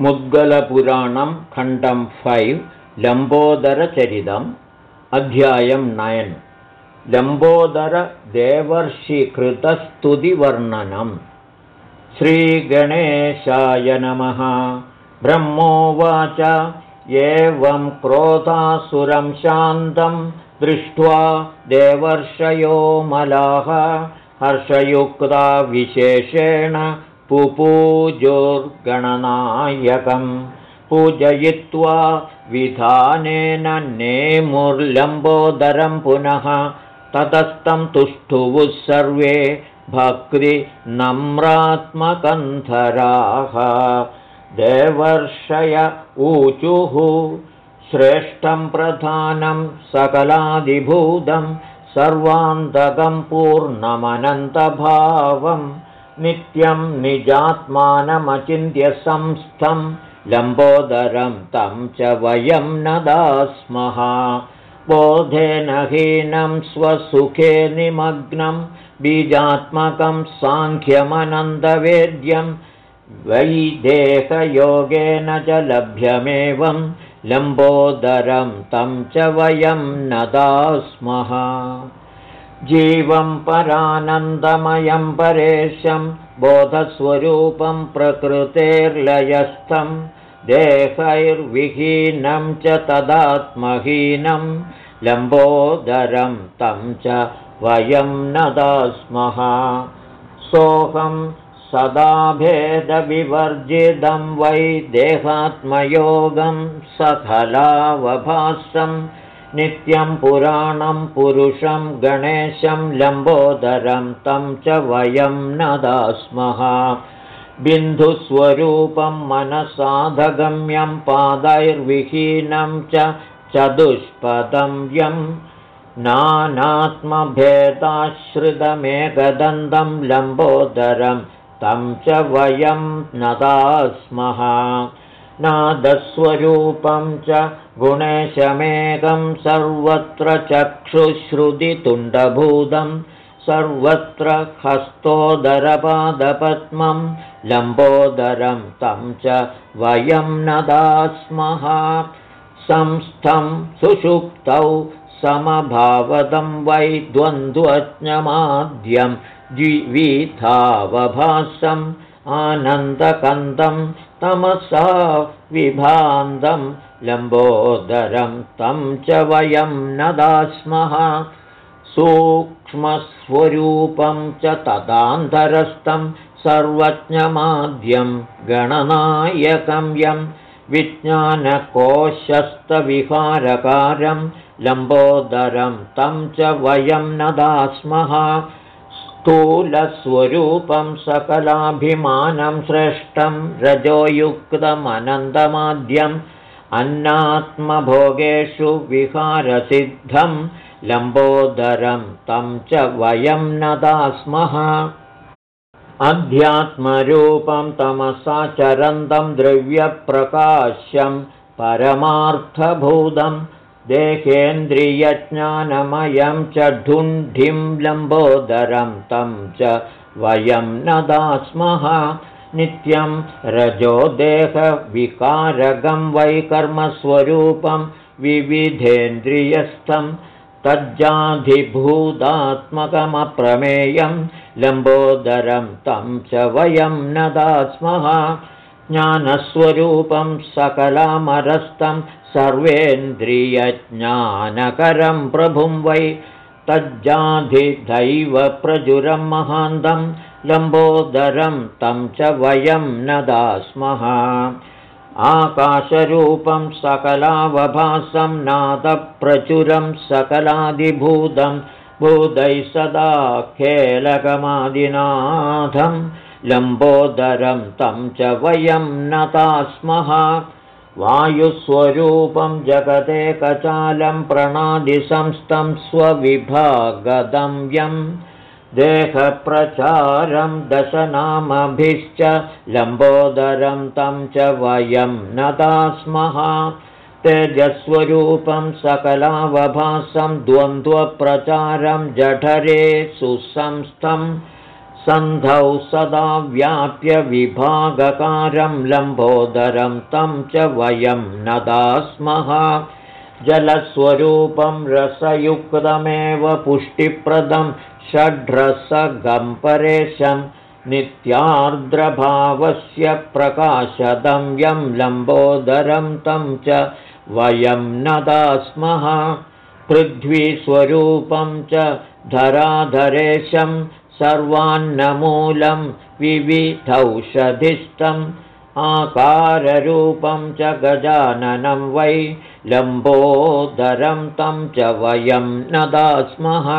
मुद्गलपुराणं खण्डं फैव् लम्बोदरचरितम् अध्यायं नयन् लम्बोदरदेवर्षिकृतस्तुतिवर्णनम् श्रीगणेशाय नमः. ब्रह्मोवाच. एवं क्रोधासुरं शान्तं दृष्ट्वा देवर्षयो मलाः हर्षयुक्ता विशेषेण पुपूजोर्गणनायकं पूजयित्वा विधानेन नेमुर्लम्बोदरं पुनः ततस्तं तुष्टुवुः सर्वे भक्तिनम्रात्मकन्धराः देवर्षय ऊचुः श्रेष्ठं प्रधानं सकलादिभूतं सर्वान्तकं पूर्णमनन्तभावम् नित्यं निजात्मानमचिन्त्यसंस्थं लम्बोदरं तं च वयं न दास्मः। बोधेन हीनं स्वसुखे निमग्नं बीजात्मकं साङ्ख्यमनन्दवेद्यं वैदेहयोगेन च लभ्यमेवं लम्बोदरं तं च वयं न दास्मः जीवं परानन्दमयं परेशं बोधस्वरूपं प्रकृतेर्लयस्थं देहैर्विहीनं च तदात्महीनं लम्बोदरं तं च वयं न दास्मः सोऽहं सदा भेदविवर्जितं वै देहात्मयोगं सफलावभासम् नित्यं पुराणं पुरुषं गणेशं लम्बोदरं तं च वयं न दास्मः बिन्धुस्वरूपं मनसाधगम्यं पादैर्विहीनं च चतुष्पदं यं नानात्मभेदाश्रितमेकदन्तं लम्बोदरं तं च वयं न दास्मः नादस्वरूपं च गुणेशमेकं सर्वत्र चक्षुश्रुतितुण्डभूतं सर्वत्र हस्तोदरपादपद्मं लम्बोदरं तं च वयं न दास्मः संस्थं सुषुप्तौ समभावदं वै द्वन्द्वज्ञमाद्यं द्विवीथावभासम् आनन्दकन्दं तमसा विभान्दं लम्बोदरं तं च वयं न दास्मः। सूक्ष्मस्वरूपं च तदान्तरस्थं सर्वज्ञमाद्यं गणनायकं यं विज्ञानकोशस्तविहारकारं लम्बोदरं तं च वयं न दास्मः स्थूलस्वरूपं सकलाभिमानं श्रेष्ठं रजोयुक्तमनन्दमाद्यम् अन्नात्मभोगेषु विहारसिद्धं लम्बोदरं तं च वयं न दास्मः अध्यात्मरूपं तमसाचरन्तं द्रव्यप्रकाश्यं परमार्थभूतम् देहेन्द्रियज्ञानमयं च ढुण्ढिं लम्बोदरं तं च वयं न दास्मः नित्यं रजो देहविकारगं वैकर्मस्वरूपं विविधेन्द्रियस्थं तज्जाधिभूतात्मकमप्रमेयं लम्बोदरं तं च वयं न दास्मः ज्ञानस्वरूपं सकलामरस्तं सर्वेन्द्रियज्ञानकरं प्रभुं वै तज्जाधिदैव प्रजुरं महान्तं लम्बोदरं तं च वयं न दास्मः। आकाशरूपं सकलावभासं नादप्रचुरं सकलादिभूतं भूतैः सदा खेलकमादिनाथं लम्बोदरं तं च वयं न वायुस्वरूपं जगदेकचालं प्रणादिसंस्थं स्वविभागदं यं देहप्रचारं दशनामभिश्च लम्बोदरं तं च वयं न दास्मः तेजस्वरूपं सकलावभासं द्वन्द्वप्रचारं जठरे सुसंस्थं सन्धौ सदा व्याप्य विभागकारं लम्बोदरं तं च वयं नदा स्मः जलस्वरूपं रसयुक्तमेव पुष्टिप्रदं षड्रसगं परेशं नित्यार्द्रभावस्य प्रकाशदं यं लम्बोदरं तं च वयं नदा स्मः पृथ्वीस्वरूपं च धराधरेशं सर्वान्नमूलं विविधौषधिस्थम् आकाररूपं च गजाननं वै लम्बोदरं तं च वयं नदा स्मः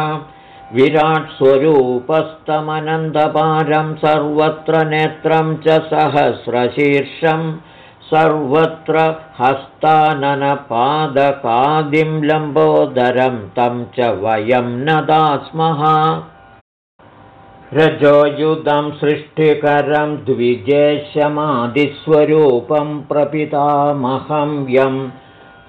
विराट्स्वरूपस्तमनन्दपारं सर्वत्र नेत्रं च सहस्रशीर्षं सर्वत्र हस्ताननपादकादिं लम्बोदरं तं च वयं नदा स्मः रजोयुधं सृष्टिकरं द्विजेशमादिस्वरूपं प्रपितामहं यं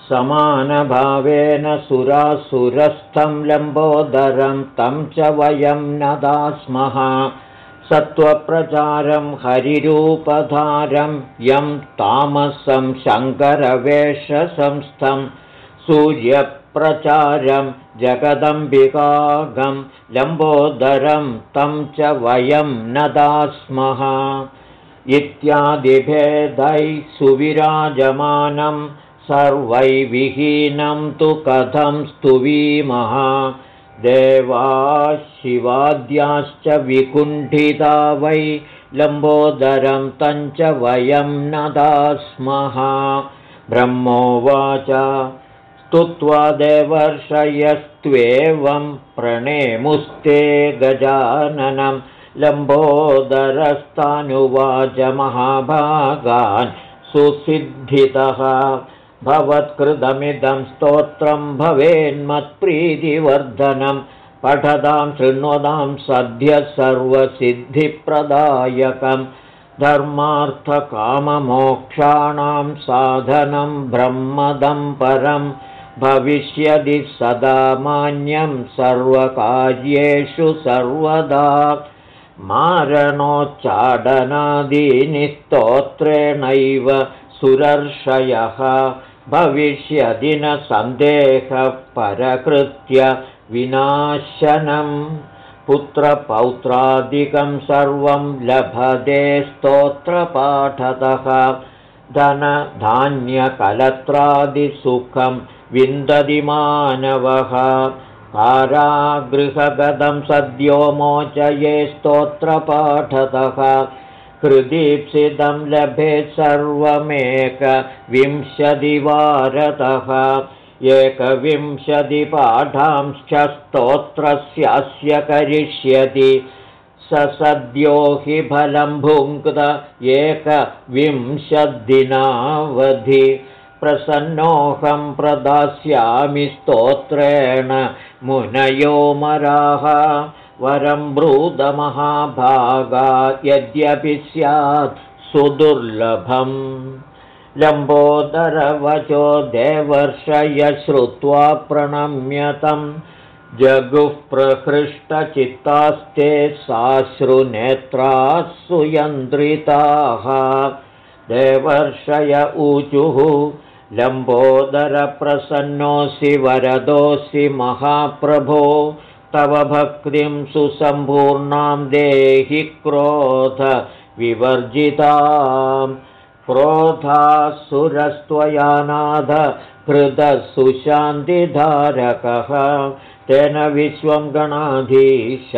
समानभावेन सुरासुरस्थं लम्बोदरं तं च वयं नदा स्मः सत्त्वप्रचारं हरिरूपधारं यं तामसं शङ्करवेषसंस्थं सूर्य प्रचारं जगदम्बिकागं लम्बोदरं तं च वयं नदा स्मः इत्यादिभेदैः सुविराजमानं सर्वैर्विहीनं तु कथं स्तुवीमः। शिवाद्याश्च विकुण्ठिता वै लम्बोदरं तं च वयं नदा स्मः ब्रह्मोवाच स्तुत्वा देवर्षयस्त्वेवं प्रणेमुस्ते गजाननं लम्बोदरस्तानुवाच महाभागान् सुसिद्धितः। भवत्कृतमिदं स्तोत्रं भवेन्मत्प्रीतिवर्धनं पठतां शृण्वतां सद्य सर्वसिद्धिप्रदायकं। धर्मार्थकाममोक्षाणां साधनं ब्रह्मदं परम् भविष्यदि सदा मान्यं सर्वकार्येषु सर्वदा। मारणोच्चाडनादीनि स्तोत्रेणैव सुरर्षयः। भविष्यदि न सन्देहपरकृत्य विनाशनं। पुत्रपौत्रादिकं सर्वं लभते स्तोत्रपाठतः। धनधान्यकलत्रादिसुखं विन्दति मानवः कारागृहगतं सद्यो मोचये स्तोत्रपाठतः। हृदीप्सितं लभेत् सर्वमेकविंशतिवारतः एकविंशतिपाठांश्च स्तोत्रस्यास्य करिष्यति। स सद्यो हि फलं भुङ्क्त एकविंशद्दिनावधि प्रसन्नोऽहं प्रदास्यामि स्तोत्रेण मुनयोमराः वरं ब्रूदमहाभागा यद्यपि स्यात् सुदुर्लभम्। लम्बोदरवचो देवर्षय श्रुत्वा प्रणम्यतम्। जगुः प्रहृष्टचित्तास्ते साश्रुनेत्राः सुयन्द्रिताः। देवर्षय ऊचुः लम्बोदरप्रसन्नोऽसि वरदोऽसि महाप्रभो तव भक्तिं सुसम्पूर्णां देहि क्रोध विवर्जितां क्रोधासुरस्त्वयानाथ हृदः सुशान्तिधारकः तेन विश्वं गणाधीश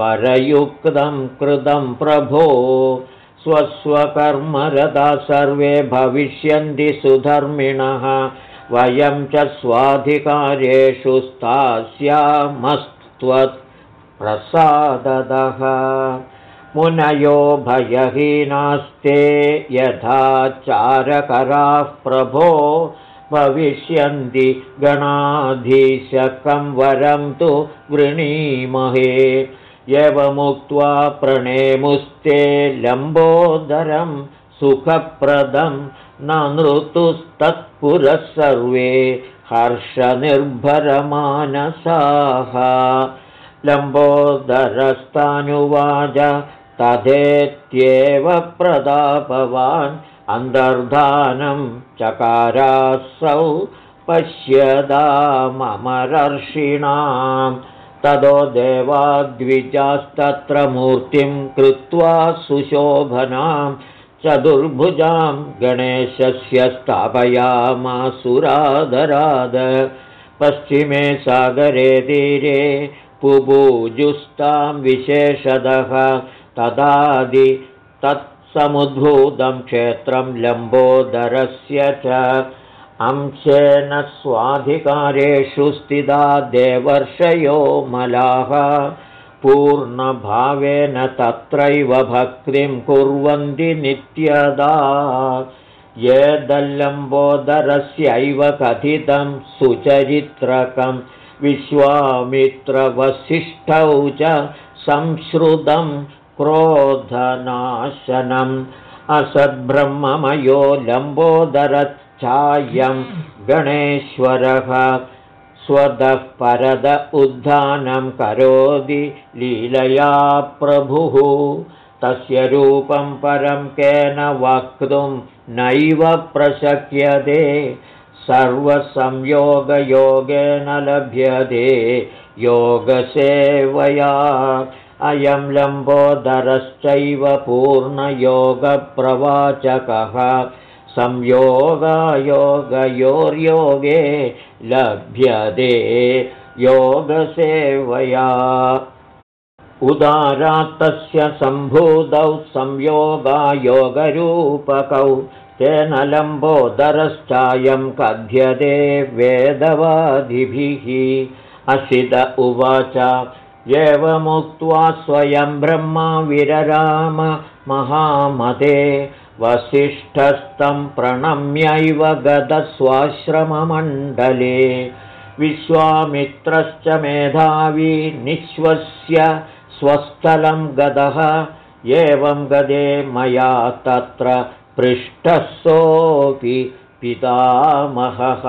वरयुक्तं कृतं प्रभो स्वस्वकर्मरदा सर्वे भविष्यन्ति सुधर्मिणः। वयं च स्वाधिकार्येषु स्थास्यामस्त्वत्प्रसादतः मुनयो भयहीनास्ते यथा चारकराः प्रभो भविष्यन्ति गणाधीशकं वरं तु वृणीमहे एवमुक्त्वा प्रणेमुस्ते लम्बोदरं सुखप्रदं न नृतुस्तत्पुरः सर्वे हर्षनिर्भरमानसाः। लम्बोदरस्तानुवाच तथेत्येव प्रदापवान् अन्तर्धानं चकारासौ पश्यदाममर्षिणाम् ततो देवाद्विजास्तत्र मूर्तिं कृत्वा सुशोभनां चतुर्भुजां गणेशस्य स्थापयामासुरादराद। पश्चिमे सागरे तीरे पुबूजुस्तां विशेषदः तदादि तत्समुद्भूतं क्षेत्रं लम्बोदरस्य च अंशेन स्वाधिकारेषु स्थिता देवर्षयो मलाः। पूर्णभावेन तत्रैव भक्तिं कुर्वन्ति नित्यदा। ये दल्लम्बोदरस्यैव कथितं सुचरित्रकं विश्वामित्रवसिष्ठौ च संश्रुतं क्रोधनाशनम्। असद्ब्रह्ममयो लम्बोदरच्छायं गणेश्वरः स्वतः परद उद्धानं करोति लीलया प्रभुः तस्य रूपं परं केन वक्तुं नैव प्रशक्यते सर्वसंयोगयोगेन लभ्यते योगसेवया अयं लम्बोदरश्चैव पूर्णयोगप्रवाचकः संयोगायोगयोर्योगे लभ्यते योगसेवया। उदारात्तस्य सम्भूतौ संयोगायोगरूपकौ तेन लम्बोदरश्चायं कथ्यते वेदवादिभिः। असित उवाच एवमुक्त्वा स्वयं ब्रह्मा विरराम महामते वसिष्ठस्तं प्रणम्यैव गतस्वाश्रममण्डले विश्वामित्रश्च मेधावी निःश्वस्य स्वस्थलं गतः एवं गदे मया तत्र पृष्ठः सोऽपि पितामहः।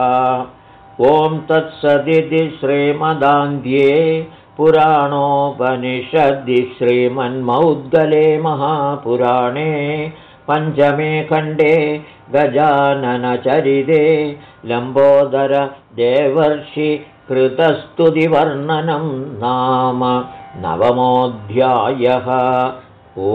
ॐ तत्सदिति श्रीमदान्ध्ये पुराणोपनिषद्दि श्रीमन्मौद्गले महापुराणे पञ्चमे खण्डे गजाननचरिते लम्बोदरदेवर्षि कृतस्तुतिवर्णनं नाम नवमोऽध्यायः। ओ